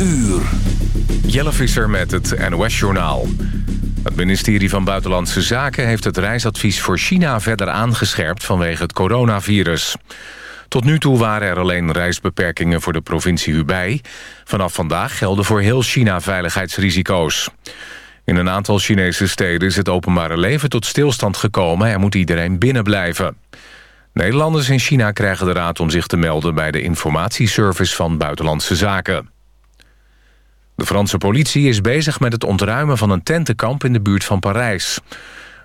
uur. Jelle Visser met het NOS-journaal. Het ministerie van Buitenlandse Zaken heeft het reisadvies voor China verder aangescherpt vanwege het coronavirus. Tot nu toe waren er alleen reisbeperkingen voor de provincie Hubei. Vanaf vandaag gelden voor heel China veiligheidsrisico's. In een aantal Chinese steden is het openbare leven tot stilstand gekomen... en moet iedereen binnen blijven. Nederlanders in China krijgen de raad om zich te melden... bij de informatieservice van Buitenlandse Zaken. De Franse politie is bezig met het ontruimen van een tentenkamp... in de buurt van Parijs.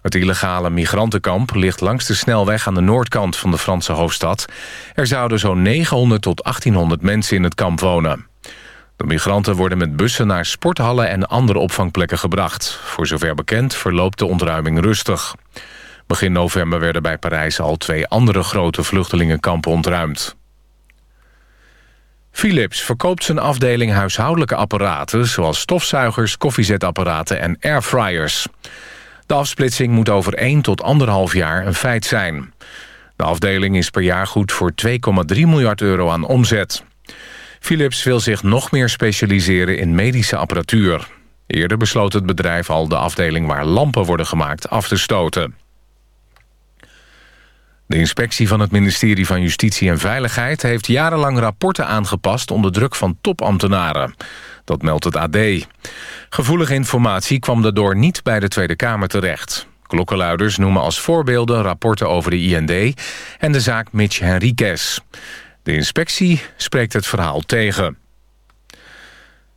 Het illegale migrantenkamp ligt langs de snelweg... aan de noordkant van de Franse hoofdstad. Er zouden zo'n 900 tot 1800 mensen in het kamp wonen. De migranten worden met bussen naar sporthallen en andere opvangplekken gebracht. Voor zover bekend verloopt de ontruiming rustig. Begin november werden bij Parijs al twee andere grote vluchtelingenkampen ontruimd. Philips verkoopt zijn afdeling huishoudelijke apparaten... zoals stofzuigers, koffiezetapparaten en airfryers. De afsplitsing moet over 1 tot 1,5 jaar een feit zijn. De afdeling is per jaar goed voor 2,3 miljard euro aan omzet. Philips wil zich nog meer specialiseren in medische apparatuur. Eerder besloot het bedrijf al de afdeling waar lampen worden gemaakt af te stoten. De inspectie van het ministerie van Justitie en Veiligheid... heeft jarenlang rapporten aangepast onder druk van topambtenaren. Dat meldt het AD. Gevoelige informatie kwam daardoor niet bij de Tweede Kamer terecht. Klokkenluiders noemen als voorbeelden rapporten over de IND... en de zaak Mitch Henriquez. De inspectie spreekt het verhaal tegen.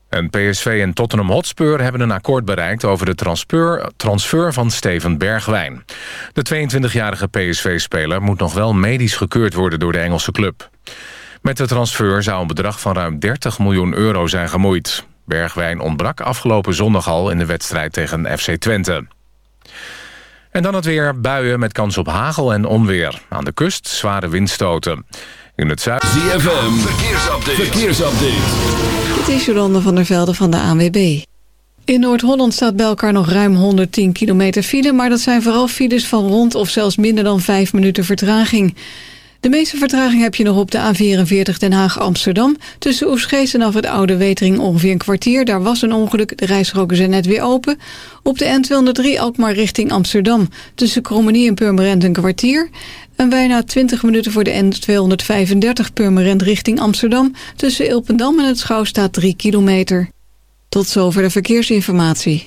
En PSV en Tottenham Hotspur hebben een akkoord bereikt... over de transfer, transfer van Steven Bergwijn. De 22-jarige PSV-speler moet nog wel medisch gekeurd worden... door de Engelse club. Met de transfer zou een bedrag van ruim 30 miljoen euro zijn gemoeid. Bergwijn ontbrak afgelopen zondag al in de wedstrijd tegen FC Twente. En dan het weer, buien met kans op hagel en onweer. Aan de kust zware windstoten. In het zuiden... ZFM, verkeersupdate. verkeersupdate. Dit is Jolande van der Velde van de ANWB. In Noord-Holland staat bij elkaar nog ruim 110 kilometer file... maar dat zijn vooral files van rond of zelfs minder dan 5 minuten vertraging. De meeste vertraging heb je nog op de A44 Den Haag-Amsterdam. Tussen Oesgeest en af het Oude Wetering ongeveer een kwartier. Daar was een ongeluk, de rijstroken zijn net weer open. Op de N203 Alkmaar richting Amsterdam. Tussen Krommenie en Purmerend een kwartier. En bijna 20 minuten voor de N235 Purmerend richting Amsterdam. Tussen Ilpendam en het Schouw staat 3 kilometer. Tot zover de verkeersinformatie.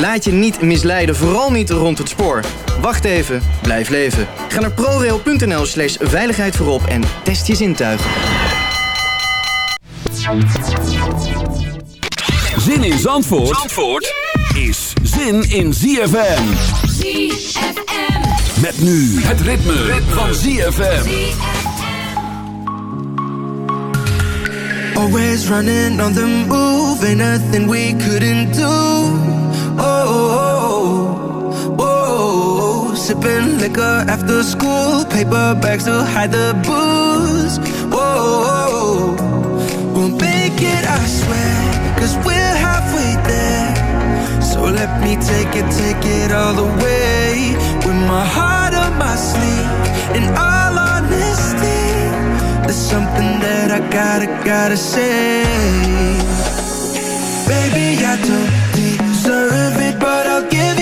Laat je niet misleiden, vooral niet rond het spoor. Wacht even, blijf leven. Ga naar prorail.nl slash veiligheid voorop en test je zintuigen. Zin in Zandvoort, Zandvoort is zin in ZFM. ZFM. Met nu het ritme, ritme. van ZFM. Always running on the move, ain't nothing we couldn't do. Oh, oh, oh, sipping liquor after school, paper bags to hide the booze. Whoa, we'll make it, I swear, cause we're halfway there. So let me take it, take it all the way. With my heart on my sleeve, in all honesty. There's something that I gotta, gotta say. Baby, I don't deserve it, but I'll give you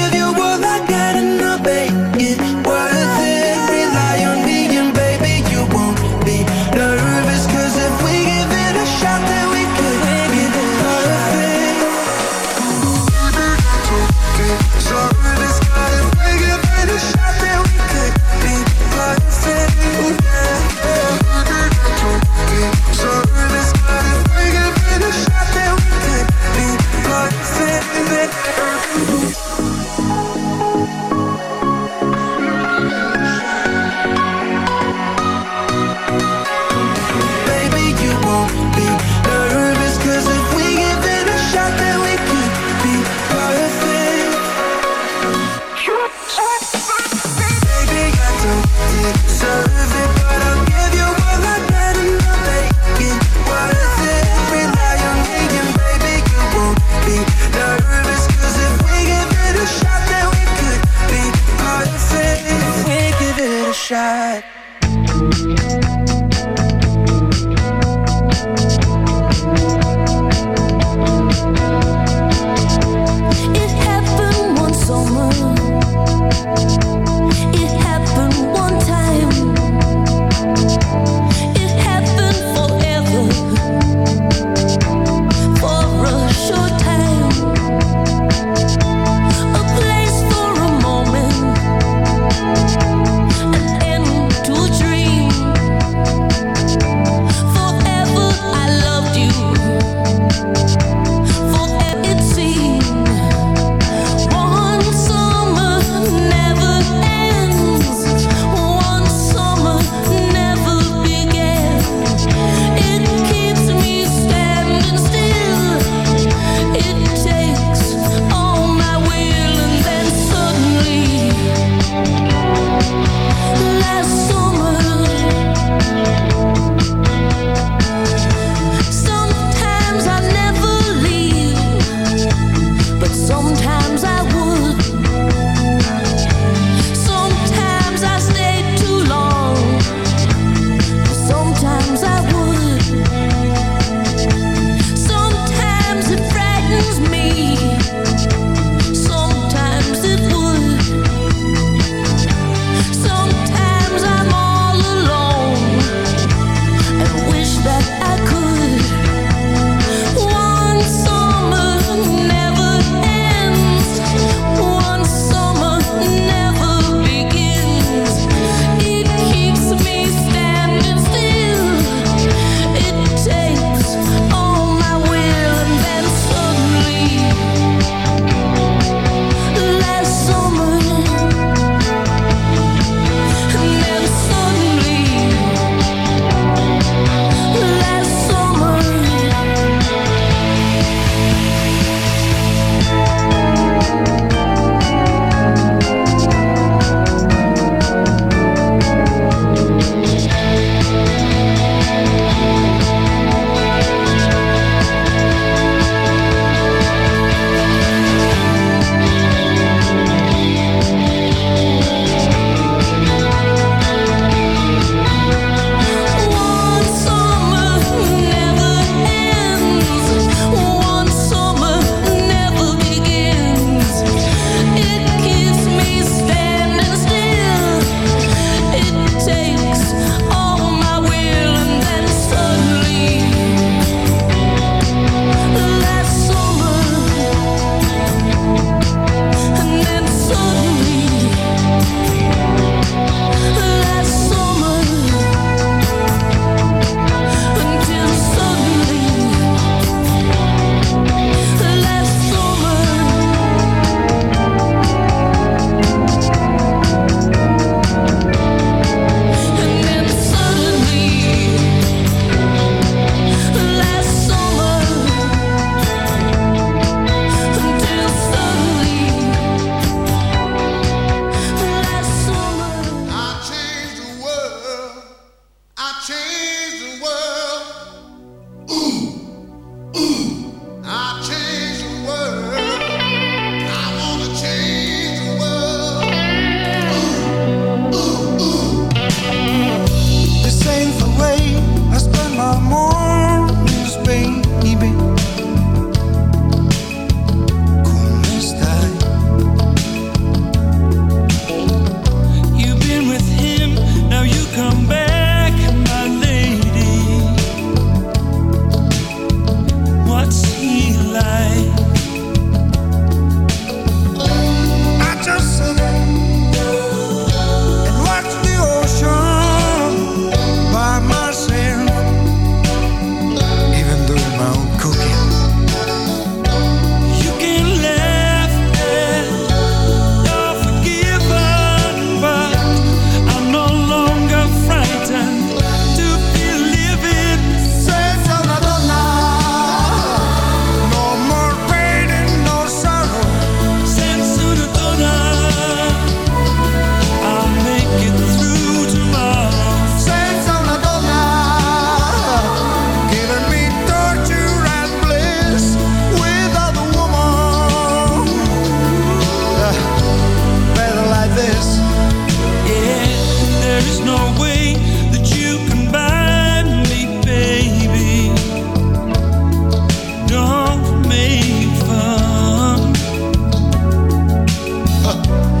love.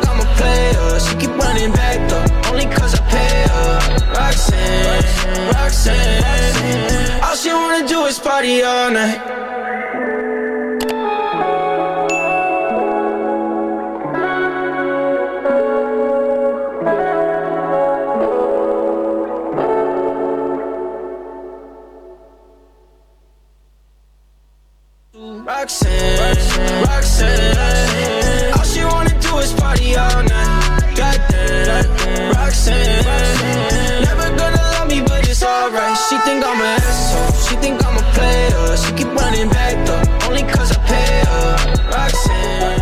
Running back though, only cause I pay her. Roxanne, Roxanne. All she wanna do is party all night. Roxanne, Roxanne. She think I'm an asshole. She think I'm a player. She keep running back though, only cause I pay her. Roxanne.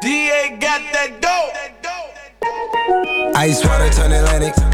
DA got that dope. Ice water turn Atlantic.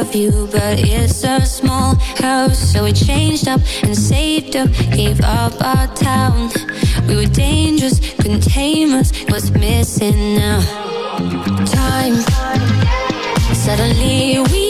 Love you, but it's a small house. So we changed up and saved up, gave up our town. We were dangerous, couldn't tame us. What's missing now? Time. Suddenly we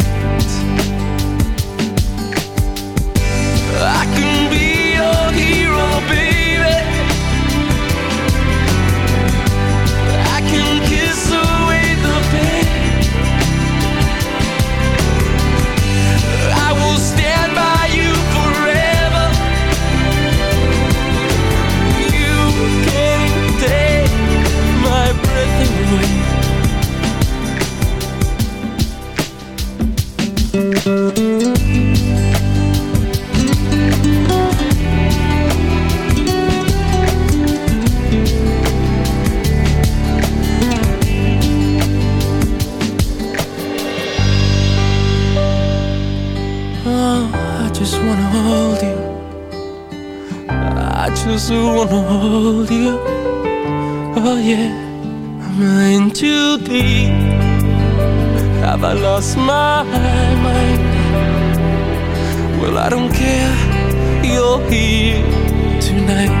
My mind? Well, I don't care. You're here tonight.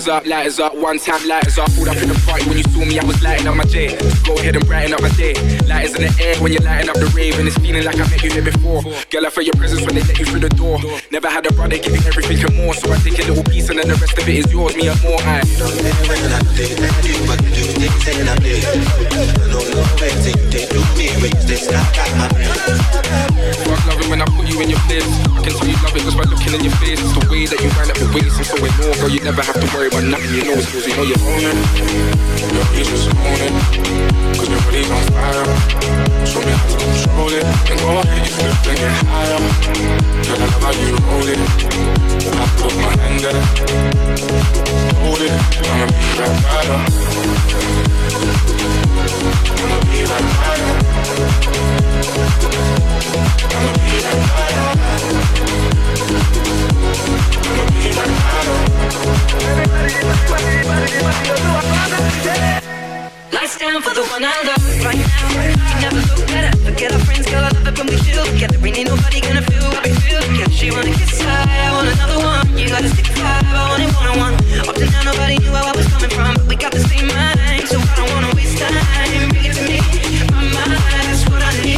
Lighters up, lighters up, one time lighters up. Pulled up in the party when you saw me, I was lighting up my J. Go ahead and brighten up my day. Lighters in the air when you're lighting up the rave, and it's feeling like I met you here before. Girl, I felt your presence when they let you through the door. Never had a brother giving everything and more, so I take a little piece and then the rest of it is yours, me and more. I Fuck loving when I put you in your place. I can tell you love it just by looking in your face. It's the way that you wind up your waist and so it more, girl. You never have to worry about nothing. You know it's yours, you know you're owning. Your peace is owning. Cause your body's on fire. Show me how to control it. And go ahead, you flip and get higher. Girl, I love how you roll it. I put my hand there. Hold it. I'ma be right by you. I'ma be right by you. I'ma be right by you. I'ma be right Lights down for the one I love right now. You never look better. Forget our friends, girl. I love it when we chill together. Ain't nobody gonna feel what we feel together. She wanna kiss high, I want another one. You gotta stick five, I want it one on one. Up to now, nobody knew where I was coming from, but we got the same mind, so I don't wanna waste time. Bring it to me, my mind,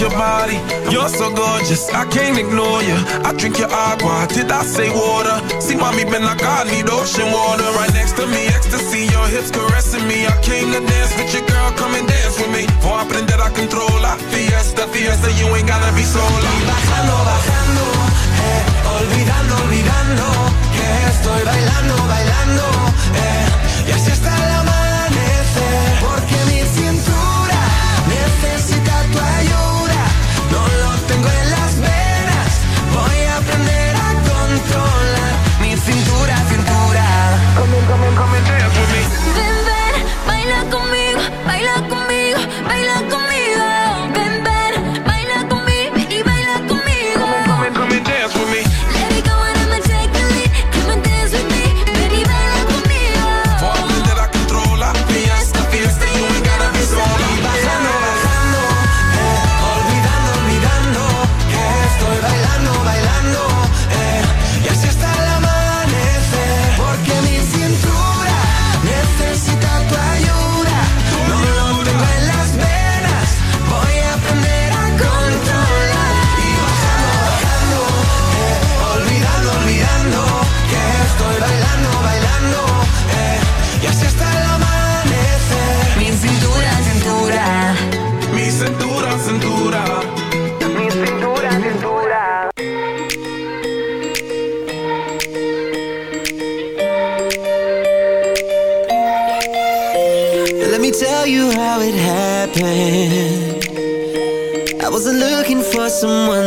your body. You're so gorgeous, I can't ignore you. I drink your agua, did I say water? See, mommy, been like I need ocean water. Right next to me, ecstasy, your hips caressing me. I came to dance with your girl, come and dance with me. For opening that I control, I fiesta, fiesta, you ain't gotta be sola. Y bajando, bajando, eh, olvidando, olvidando, que estoy bailando, bailando, eh, y así está la mano. plan I wasn't looking for someone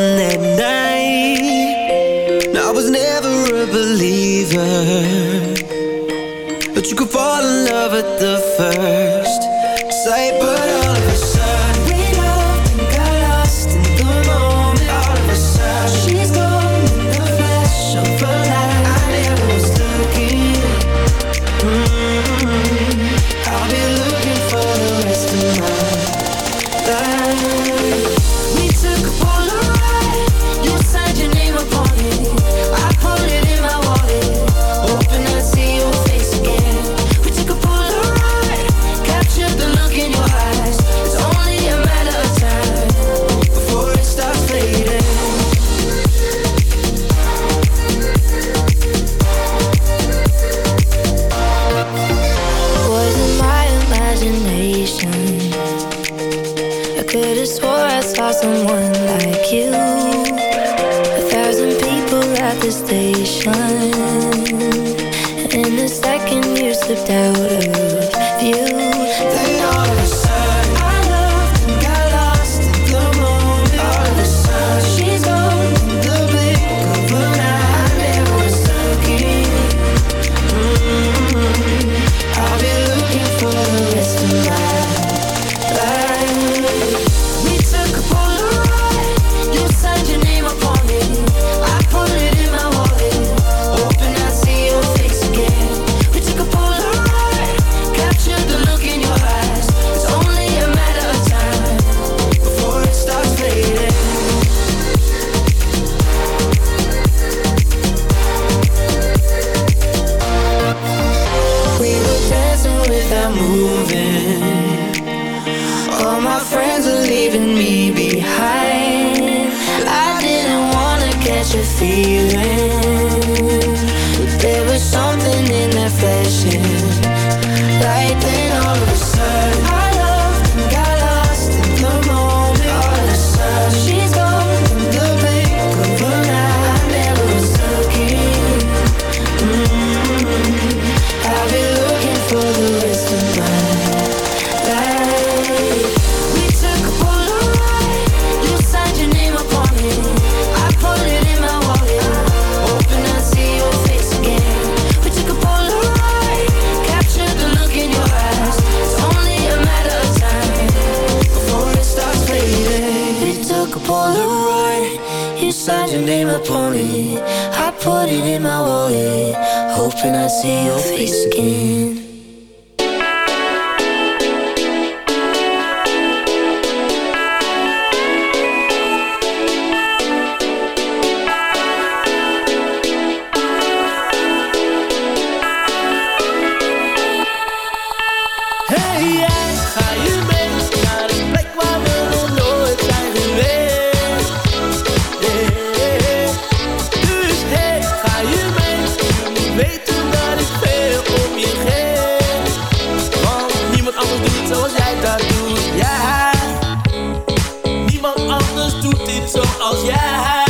niet zoals jij.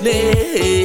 Nee.